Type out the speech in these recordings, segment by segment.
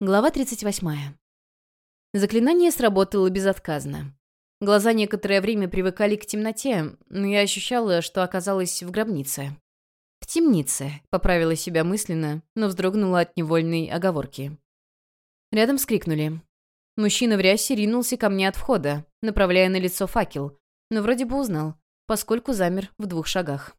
Глава 38. Заклинание сработало безотказно. Глаза некоторое время привыкали к темноте, но я ощущала, что оказалась в гробнице. «В темнице», — поправила себя мысленно, но вздрогнула от невольной оговорки. Рядом скрикнули. Мужчина в рясе ринулся ко мне от входа, направляя на лицо факел, но вроде бы узнал, поскольку замер в двух шагах.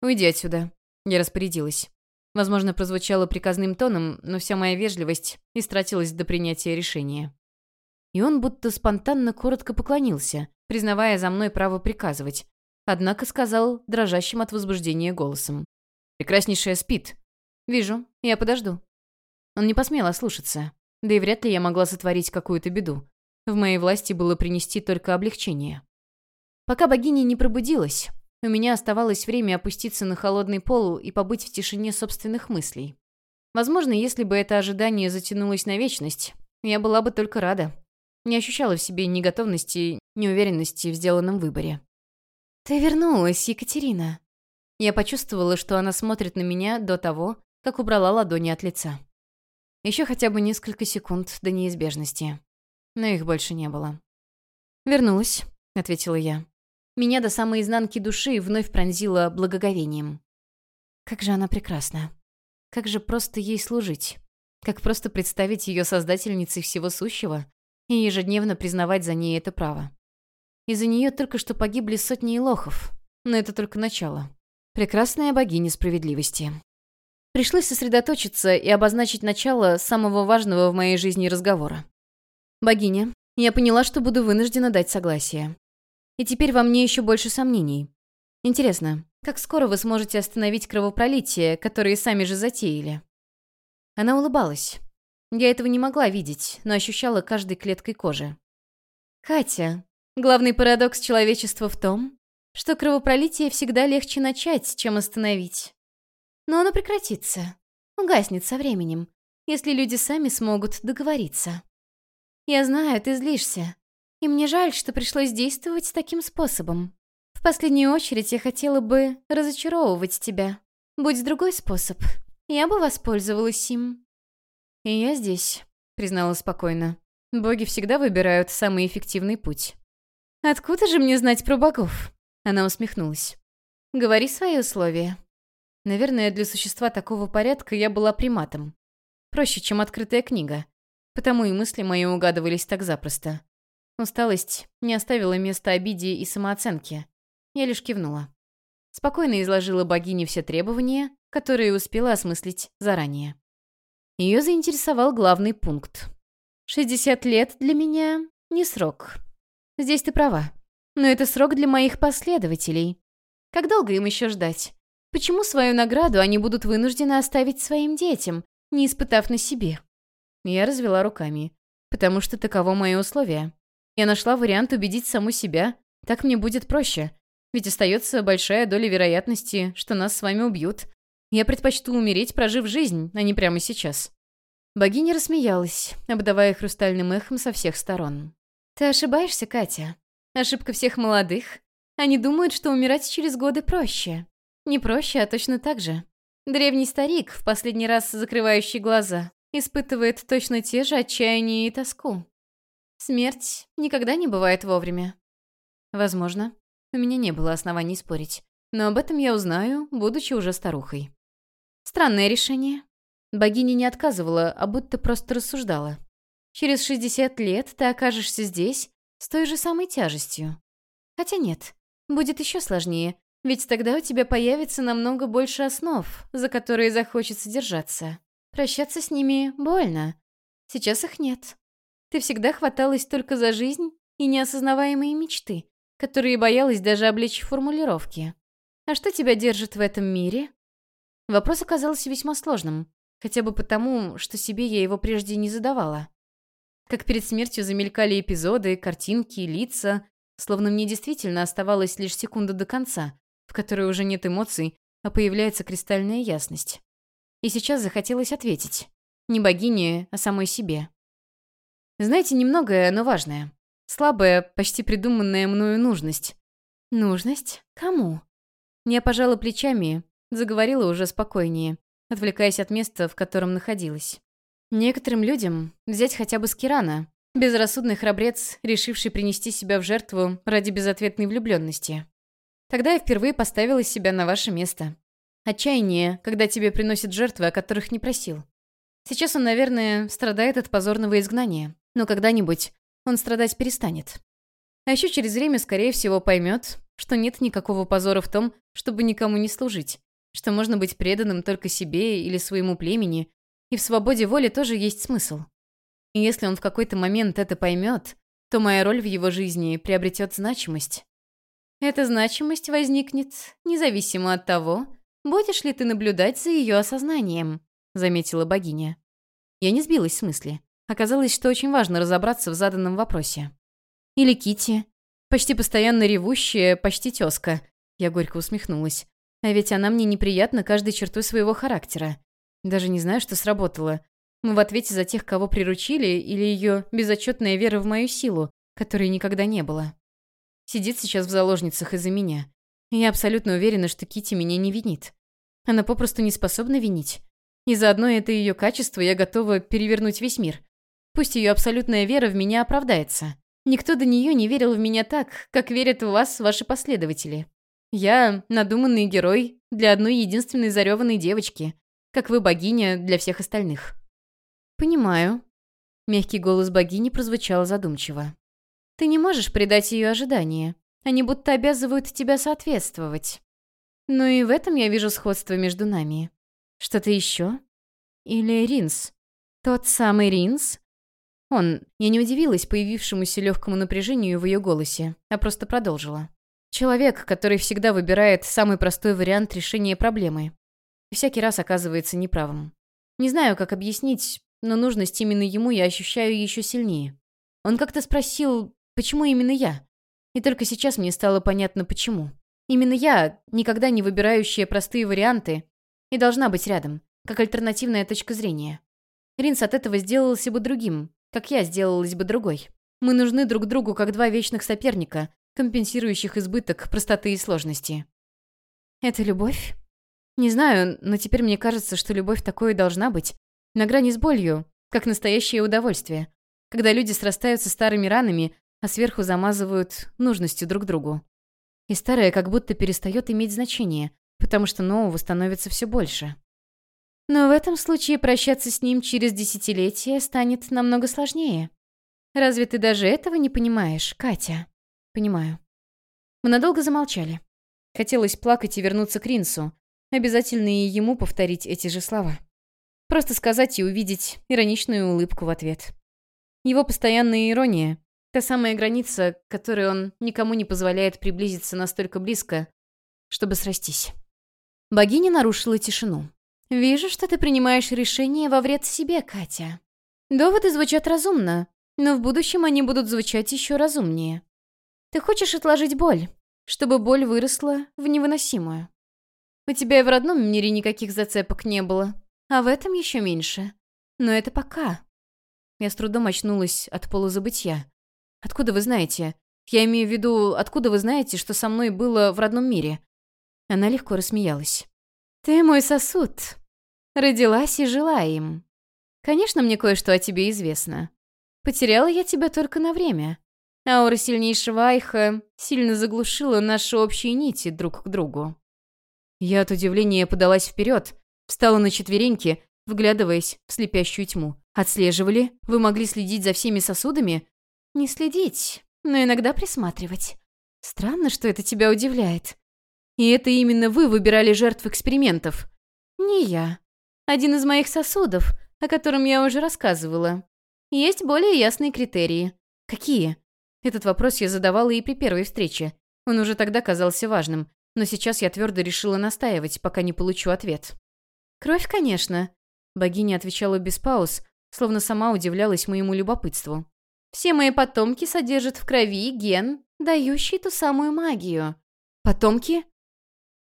«Уйди отсюда», — я распорядилась. Возможно, прозвучало приказным тоном, но вся моя вежливость истратилась до принятия решения. И он будто спонтанно коротко поклонился, признавая за мной право приказывать, однако сказал дрожащим от возбуждения голосом. «Прекраснейшая спит. Вижу, я подожду». Он не посмел ослушаться, да и вряд ли я могла сотворить какую-то беду. В моей власти было принести только облегчение. Пока богиня не пробудилась, у меня оставалось время опуститься на холодный пол и побыть в тишине собственных мыслей. Возможно, если бы это ожидание затянулось на вечность, я была бы только рада. Не ощущала в себе ни готовности, ни уверенности в сделанном выборе. «Ты вернулась, Екатерина!» Я почувствовала, что она смотрит на меня до того, как убрала ладони от лица. Еще хотя бы несколько секунд до неизбежности. Но их больше не было. «Вернулась», — ответила я. Меня до самой изнанки души вновь пронзило благоговением. Как же она прекрасна. Как же просто ей служить. Как просто представить ее создательницей всего сущего и ежедневно признавать за ней это право. Из-за нее только что погибли сотни лохов, но это только начало. Прекрасная богиня справедливости. Пришлось сосредоточиться и обозначить начало самого важного в моей жизни разговора. «Богиня, я поняла, что буду вынуждена дать согласие. И теперь во мне еще больше сомнений. Интересно, как скоро вы сможете остановить кровопролитие, которое сами же затеяли?» Она улыбалась. Я этого не могла видеть, но ощущала каждой клеткой кожи. «Катя, главный парадокс человечества в том, что кровопролитие всегда легче начать, чем остановить. Но оно прекратится, угаснет со временем, если люди сами смогут договориться. Я знаю, ты злишься, и мне жаль, что пришлось действовать таким способом. В последнюю очередь я хотела бы разочаровывать тебя. Будь другой способ, я бы воспользовалась им». «И я здесь», — признала спокойно. «Боги всегда выбирают самый эффективный путь». «Откуда же мне знать про богов?» Она усмехнулась. «Говори свои условия». Наверное, для существа такого порядка я была приматом. Проще, чем открытая книга. Потому и мысли мои угадывались так запросто. Усталость не оставила места обиде и самооценке. Я лишь кивнула. Спокойно изложила богине все требования, которые успела осмыслить заранее. Ее заинтересовал главный пункт. «60 лет для меня не срок. Здесь ты права. Но это срок для моих последователей. Как долго им еще ждать? Почему свою награду они будут вынуждены оставить своим детям, не испытав на себе?» Я развела руками. «Потому что таково мое условие. Я нашла вариант убедить саму себя. Так мне будет проще. Ведь остается большая доля вероятности, что нас с вами убьют. Я предпочту умереть, прожив жизнь, а не прямо сейчас». Богиня рассмеялась, обдавая хрустальным эхом со всех сторон. «Ты ошибаешься, Катя. Ошибка всех молодых. Они думают, что умирать через годы проще. Не проще, а точно так же. Древний старик, в последний раз закрывающий глаза, испытывает точно те же отчаяние и тоску. Смерть никогда не бывает вовремя. Возможно, у меня не было оснований спорить, но об этом я узнаю, будучи уже старухой. Странное решение. Богиня не отказывала, а будто просто рассуждала. Через 60 лет ты окажешься здесь с той же самой тяжестью. Хотя нет, будет еще сложнее, ведь тогда у тебя появится намного больше основ, за которые захочется держаться. Прощаться с ними больно. Сейчас их нет. Ты всегда хваталась только за жизнь и неосознаваемые мечты, которые боялась даже облечь формулировки. А что тебя держит в этом мире? Вопрос оказался весьма сложным, хотя бы потому, что себе я его прежде не задавала. Как перед смертью замелькали эпизоды, картинки, лица, словно мне действительно оставалась лишь секунда до конца, в которой уже нет эмоций, а появляется кристальная ясность. И сейчас захотелось ответить. Не богине, а самой себе. Знаете, немногое, но важное. Слабая, почти придуманная мною нужность. Нужность? Кому? Я пожала плечами, заговорила уже спокойнее, отвлекаясь от места, в котором находилась. Некоторым людям взять хотя бы Скирана, безрассудный храбрец, решивший принести себя в жертву ради безответной влюбленности. Тогда я впервые поставила себя на ваше место. Отчаяние, когда тебе приносят жертвы, о которых не просил. Сейчас он, наверное, страдает от позорного изгнания, но когда-нибудь он страдать перестанет. А еще через время, скорее всего, поймет, что нет никакого позора в том, чтобы никому не служить, что можно быть преданным только себе или своему племени, и в свободе воли тоже есть смысл. И если он в какой-то момент это поймет, то моя роль в его жизни приобретет значимость. Эта значимость возникнет независимо от того, будешь ли ты наблюдать за ее осознанием, заметила богиня. Я не сбилась с мысли. Оказалось, что очень важно разобраться в заданном вопросе. Или Кити, почти постоянно ревущая, почти тёзка. Я горько усмехнулась. А ведь она мне неприятна каждой чертой своего характера. Даже не знаю, что сработало. Мы в ответе за тех, кого приручили, или ее безотчетная вера в мою силу, которой никогда не было. Сидит сейчас в заложницах из-за меня. я абсолютно уверена, что Кити меня не винит. Она попросту не способна винить. И за одно это ее качество я готова перевернуть весь мир. Пусть ее абсолютная вера в меня оправдается. Никто до нее не верил в меня так, как верят в вас ваши последователи. Я надуманный герой для одной единственной зареванной девочки, как вы богиня для всех остальных». «Понимаю». Мягкий голос богини прозвучал задумчиво. «Ты не можешь предать ее ожидания. Они будто обязывают тебя соответствовать. Но и в этом я вижу сходство между нами. Что-то еще? Или Ринс? Тот самый Ринс?» Он. Я не удивилась появившемуся легкому напряжению в ее голосе, а просто продолжила. Человек, который всегда выбирает самый простой вариант решения проблемы и всякий раз оказывается неправым. Не знаю, как объяснить, но нужность именно ему я ощущаю еще сильнее. Он как-то спросил, почему именно я? И только сейчас мне стало понятно, почему. Именно я, никогда не выбирающая простые варианты, и должна быть рядом, как альтернативная точка зрения. Ринс от этого сделался бы другим, как я сделалась бы другой. Мы нужны друг другу, как два вечных соперника, компенсирующих избыток простоты и сложности. Это любовь? Не знаю, но теперь мне кажется, что любовь такой и должна быть. На грани с болью, как настоящее удовольствие. Когда люди срастаются старыми ранами, а сверху замазывают нужностью друг другу. И старое как будто перестает иметь значение, потому что нового становится все больше. Но в этом случае прощаться с ним через десятилетия станет намного сложнее. Разве ты даже этого не понимаешь, Катя? Понимаю. Мы надолго замолчали. Хотелось плакать и вернуться к Ринсу, Обязательно и ему повторить эти же слова. Просто сказать и увидеть ироничную улыбку в ответ. Его постоянная ирония — та самая граница, которой он никому не позволяет приблизиться настолько близко, чтобы срастись. Богиня нарушила тишину. «Вижу, что ты принимаешь решение во вред себе, Катя. Доводы звучат разумно, но в будущем они будут звучать еще разумнее. Ты хочешь отложить боль, чтобы боль выросла в невыносимую. У тебя и в родном мире никаких зацепок не было, а в этом еще меньше. Но это пока. Я с трудом очнулась от полузабытия. Откуда вы знаете? Я имею в виду, откуда вы знаете, что со мной было в родном мире? Она легко рассмеялась. Ты мой сосуд. Родилась и жила им. Конечно, мне кое-что о тебе известно. Потеряла я тебя только на время. Аура сильнейшего Айха сильно заглушила наши общие нити друг к другу. Я от удивления подалась вперед, встала на четвереньки, вглядываясь в слепящую тьму. «Отслеживали? Вы могли следить за всеми сосудами?» «Не следить, но иногда присматривать. Странно, что это тебя удивляет. И это именно вы выбирали жертв экспериментов?» «Не я. Один из моих сосудов, о котором я уже рассказывала. Есть более ясные критерии. Какие?» Этот вопрос я задавала и при первой встрече. Он уже тогда казался важным но сейчас я твердо решила настаивать, пока не получу ответ. «Кровь, конечно», — богиня отвечала без пауз, словно сама удивлялась моему любопытству. «Все мои потомки содержат в крови ген, дающий ту самую магию». «Потомки?»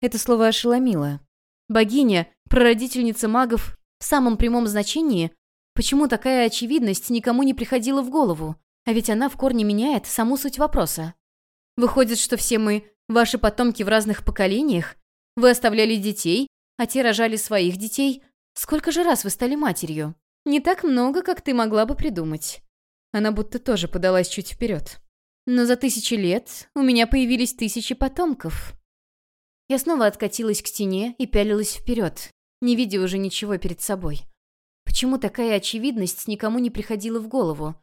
Это слово ошеломило. Богиня, прародительница магов в самом прямом значении, почему такая очевидность никому не приходила в голову? А ведь она в корне меняет саму суть вопроса. Выходит, что все мы Ваши потомки в разных поколениях? Вы оставляли детей, а те рожали своих детей? Сколько же раз вы стали матерью? Не так много, как ты могла бы придумать». Она будто тоже подалась чуть вперед. «Но за тысячи лет у меня появились тысячи потомков». Я снова откатилась к стене и пялилась вперед, не видя уже ничего перед собой. Почему такая очевидность никому не приходила в голову?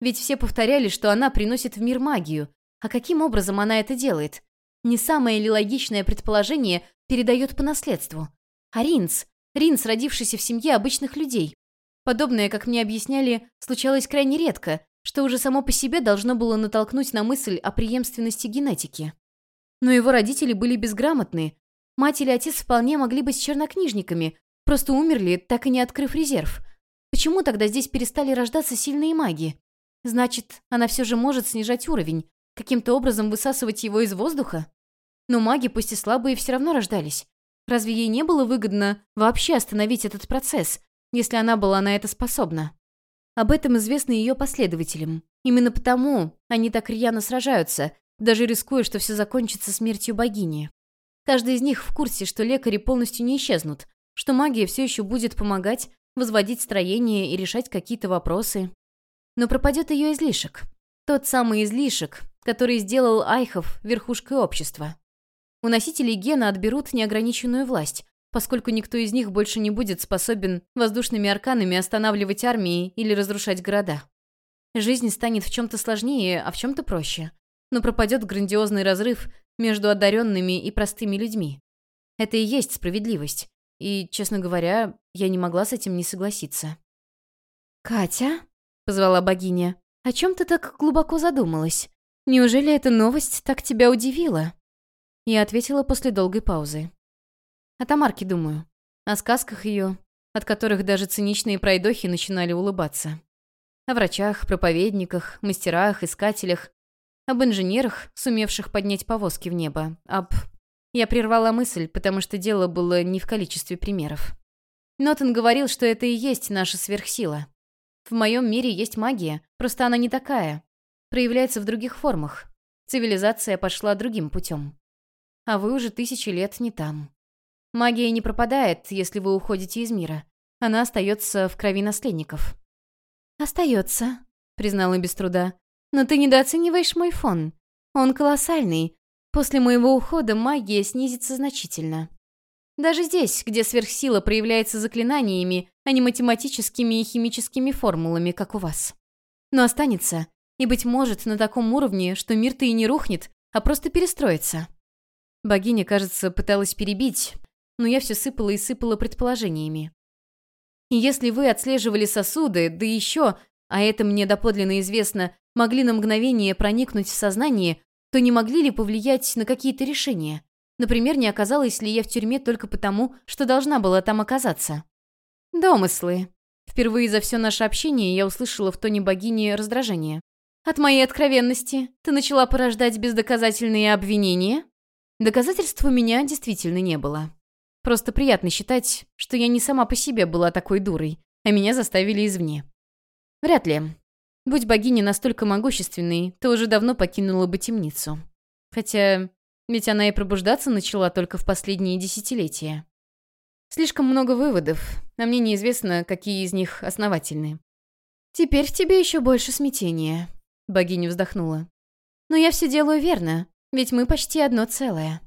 Ведь все повторяли, что она приносит в мир магию. А каким образом она это делает? Не самое ли логичное предположение передает по наследству? А Ринц? Ринц, родившийся в семье обычных людей. Подобное, как мне объясняли, случалось крайне редко, что уже само по себе должно было натолкнуть на мысль о преемственности генетики. Но его родители были безграмотны. Мать или отец вполне могли быть чернокнижниками, просто умерли, так и не открыв резерв. Почему тогда здесь перестали рождаться сильные маги? Значит, она все же может снижать уровень, каким-то образом высасывать его из воздуха? Но маги, пусть и слабые, все равно рождались. Разве ей не было выгодно вообще остановить этот процесс, если она была на это способна? Об этом известно ее последователям. Именно потому они так рьяно сражаются, даже рискуя, что все закончится смертью богини. Каждый из них в курсе, что лекари полностью не исчезнут, что магия все еще будет помогать возводить строение и решать какие-то вопросы. Но пропадет ее излишек. Тот самый излишек, который сделал Айхов верхушкой общества. У носителей гена отберут неограниченную власть, поскольку никто из них больше не будет способен воздушными арканами останавливать армии или разрушать города. Жизнь станет в чем-то сложнее, а в чем-то проще. Но пропадет грандиозный разрыв между одаренными и простыми людьми. Это и есть справедливость. И, честно говоря, я не могла с этим не согласиться. «Катя?» — позвала богиня. «О чем ты так глубоко задумалась? Неужели эта новость так тебя удивила?» Я ответила после долгой паузы. О Тамарке думаю. О сказках ее, от которых даже циничные пройдохи начинали улыбаться. О врачах, проповедниках, мастерах, искателях. Об инженерах, сумевших поднять повозки в небо. Об... Я прервала мысль, потому что дело было не в количестве примеров. Нотон говорил, что это и есть наша сверхсила. В моем мире есть магия, просто она не такая. Проявляется в других формах. Цивилизация пошла другим путем. А вы уже тысячи лет не там. Магия не пропадает, если вы уходите из мира. Она остается в крови наследников. «Остается», — признала без труда. «Но ты недооцениваешь мой фон. Он колоссальный. После моего ухода магия снизится значительно. Даже здесь, где сверхсила проявляется заклинаниями, а не математическими и химическими формулами, как у вас. Но останется, и, быть может, на таком уровне, что мир-то и не рухнет, а просто перестроится. Богиня, кажется, пыталась перебить, но я все сыпала и сыпала предположениями. И если вы отслеживали сосуды, да еще, а это мне доподлинно известно, могли на мгновение проникнуть в сознание, то не могли ли повлиять на какие-то решения? Например, не оказалась ли я в тюрьме только потому, что должна была там оказаться? Домыслы. Впервые за все наше общение я услышала в тоне богини раздражение. От моей откровенности ты начала порождать бездоказательные обвинения? Доказательств у меня действительно не было. Просто приятно считать, что я не сама по себе была такой дурой, а меня заставили извне. Вряд ли. Будь богиня настолько могущественной, то уже давно покинула бы темницу. Хотя, ведь она и пробуждаться начала только в последние десятилетия. Слишком много выводов, а мне неизвестно, какие из них основательны. «Теперь в тебе еще больше смятения», — богиня вздохнула. «Но я все делаю верно, ведь мы почти одно целое».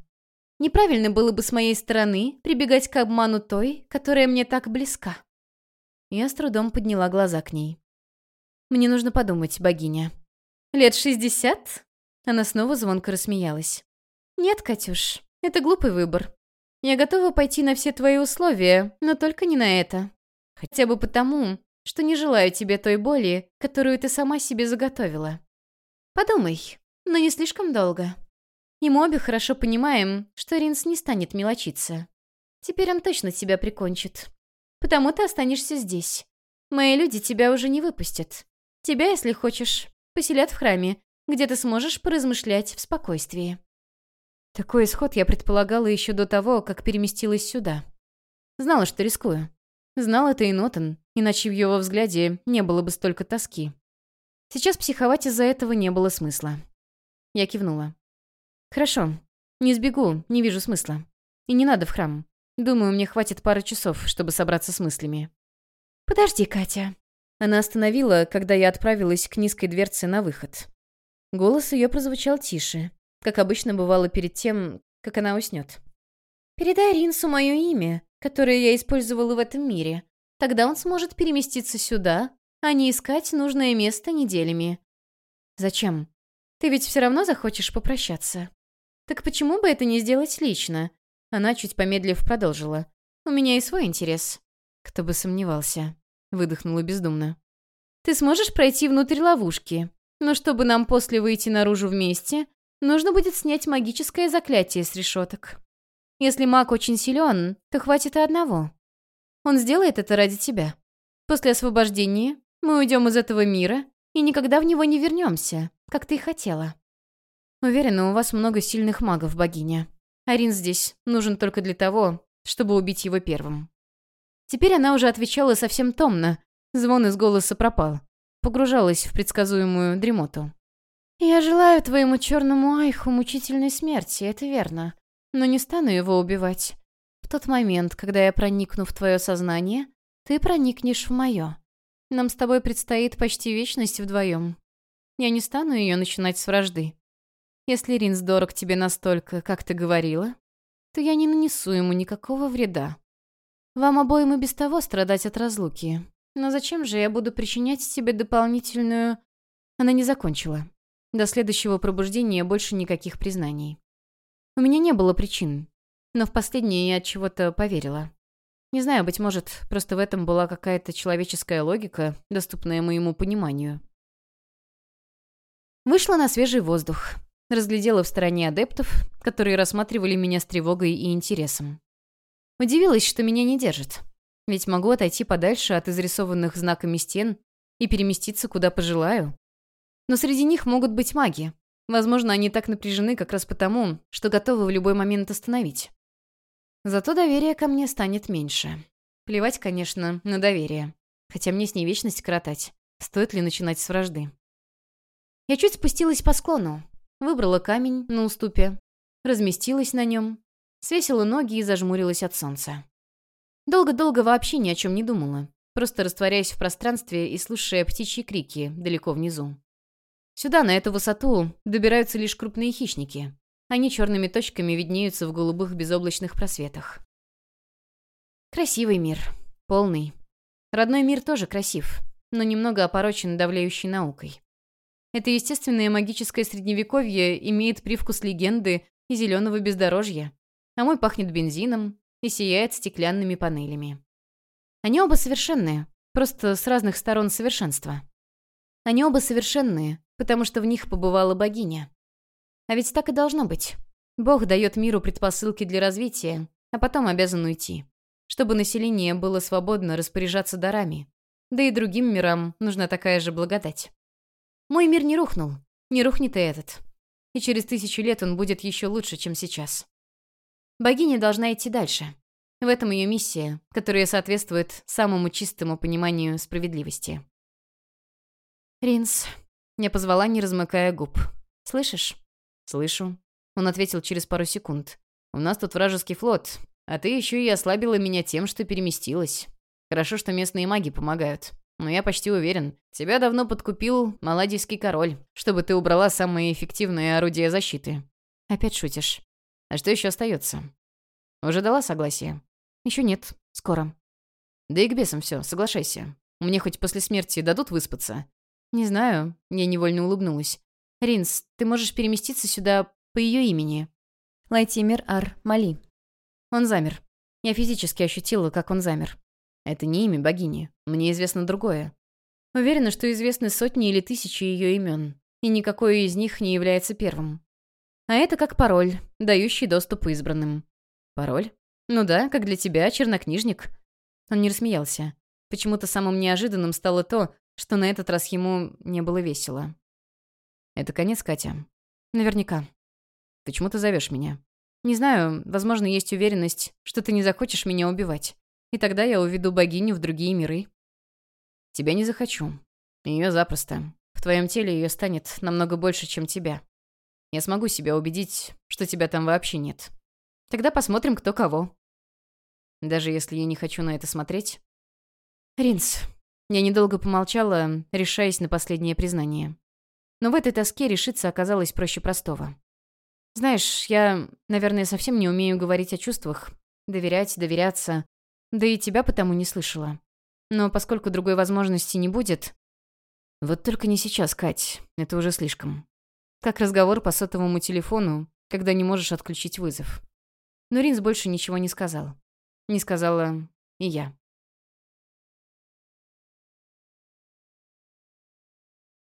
Неправильно было бы с моей стороны прибегать к обману той, которая мне так близка. Я с трудом подняла глаза к ней. «Мне нужно подумать, богиня». «Лет шестьдесят?» Она снова звонко рассмеялась. «Нет, Катюш, это глупый выбор. Я готова пойти на все твои условия, но только не на это. Хотя бы потому, что не желаю тебе той боли, которую ты сама себе заготовила. Подумай, но не слишком долго». И мы обе хорошо понимаем, что Ринс не станет мелочиться. Теперь он точно тебя прикончит. Потому ты останешься здесь. Мои люди тебя уже не выпустят. Тебя, если хочешь, поселят в храме, где ты сможешь поразмышлять в спокойствии. Такой исход я предполагала еще до того, как переместилась сюда. Знала, что рискую. Знал это и Нотон, иначе в его взгляде не было бы столько тоски. Сейчас психовать из-за этого не было смысла. Я кивнула. «Хорошо. Не сбегу, не вижу смысла. И не надо в храм. Думаю, мне хватит пары часов, чтобы собраться с мыслями». «Подожди, Катя». Она остановила, когда я отправилась к низкой дверце на выход. Голос ее прозвучал тише, как обычно бывало перед тем, как она уснет. «Передай Ринсу мое имя, которое я использовала в этом мире. Тогда он сможет переместиться сюда, а не искать нужное место неделями». «Зачем? Ты ведь все равно захочешь попрощаться. Так почему бы это не сделать лично?» Она, чуть помедлив, продолжила. «У меня и свой интерес». «Кто бы сомневался», — выдохнула бездумно. «Ты сможешь пройти внутрь ловушки, но чтобы нам после выйти наружу вместе, нужно будет снять магическое заклятие с решеток. Если маг очень силен, то хватит и одного. Он сделает это ради тебя. После освобождения мы уйдем из этого мира и никогда в него не вернемся, как ты и хотела. Уверена, у вас много сильных магов, богиня. Арин здесь нужен только для того, чтобы убить его первым. Теперь она уже отвечала совсем томно. Звон из голоса пропал. Погружалась в предсказуемую дремоту. «Я желаю твоему черному айху мучительной смерти, это верно. Но не стану его убивать. В тот момент, когда я проникну в твое сознание, ты проникнешь в мое. Нам с тобой предстоит почти вечность вдвоем. Я не стану ее начинать с вражды. Если Ринс дорог тебе настолько, как ты говорила, то я не нанесу ему никакого вреда. Вам обоим и без того страдать от разлуки. Но зачем же я буду причинять тебе дополнительную...» Она не закончила. До следующего пробуждения больше никаких признаний. У меня не было причин, но в последнее я от чего-то поверила. Не знаю, быть может, просто в этом была какая-то человеческая логика, доступная моему пониманию. Вышла на свежий воздух. Разглядела в стороне адептов, которые рассматривали меня с тревогой и интересом. Удивилась, что меня не держат. Ведь могу отойти подальше от изрисованных знаками стен и переместиться, куда пожелаю. Но среди них могут быть маги. Возможно, они так напряжены как раз потому, что готовы в любой момент остановить. Зато доверие ко мне станет меньше. Плевать, конечно, на доверие. Хотя мне с ней вечность коротать. Стоит ли начинать с вражды? Я чуть спустилась по склону. Выбрала камень на уступе. Разместилась на нем. Свесила ноги и зажмурилась от солнца. Долго-долго вообще ни о чем не думала. Просто растворяясь в пространстве и слушая птичьи крики далеко внизу. Сюда, на эту высоту, добираются лишь крупные хищники. Они черными точками виднеются в голубых безоблачных просветах. Красивый мир. Полный. Родной мир тоже красив, но немного опорочен давляющей наукой. Это естественное магическое средневековье имеет привкус легенды и зеленого бездорожья, а мой пахнет бензином и сияет стеклянными панелями. Они оба совершенные, просто с разных сторон совершенства. Они оба совершенные, потому что в них побывала богиня. А ведь так и должно быть. Бог дает миру предпосылки для развития, а потом обязан уйти. Чтобы население было свободно распоряжаться дарами. Да и другим мирам нужна такая же благодать. Мой мир не рухнул, не рухнет и этот. И через тысячу лет он будет еще лучше, чем сейчас. Богиня должна идти дальше. В этом ее миссия, которая соответствует самому чистому пониманию справедливости. «Ринс», — я позвала, не размыкая губ. «Слышишь?» «Слышу». Он ответил через пару секунд. «У нас тут вражеский флот, а ты еще и ослабила меня тем, что переместилась. Хорошо, что местные маги помогают. Но я почти уверен, тебя давно подкупил Маладийский король, чтобы ты убрала самое эффективное орудие защиты. Опять шутишь. А что еще остается? Уже дала согласие? Еще нет. Скоро. Да и к бесам все, соглашайся. Мне хоть после смерти дадут выспаться? Не знаю. Я невольно улыбнулась. Ринс, ты можешь переместиться сюда по ее имени. Лайтимер Ар Мали. Он замер. Я физически ощутила, как он замер. Это не имя богини. Мне известно другое. Уверена, что известны сотни или тысячи ее имен, и никакое из них не является первым. А это как пароль, дающий доступ избранным. Пароль? Ну да, как для тебя, чернокнижник. Он не рассмеялся. Почему-то самым неожиданным стало то, что на этот раз ему не было весело. Это конец, Катя? Наверняка. Почему ты зовешь меня? Не знаю, возможно, есть уверенность, что ты не захочешь меня убивать. И тогда я уведу богиню в другие миры. Тебя не захочу. Ее запросто. В твоем теле ее станет намного больше, чем тебя. Я смогу себя убедить, что тебя там вообще нет. Тогда посмотрим, кто кого. Даже если я не хочу на это смотреть. «Ринс». Я недолго помолчала, решаясь на последнее признание. Но в этой тоске решиться оказалось проще простого. Знаешь, я, наверное, совсем не умею говорить о чувствах, доверять, доверяться, да и тебя потому не слышала. Но поскольку другой возможности не будет... Вот только не сейчас, Кать, это уже слишком. Как разговор по сотовому телефону, когда не можешь отключить вызов. Но Ринс больше ничего не сказал. Не сказала и я.